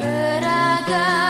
beragam.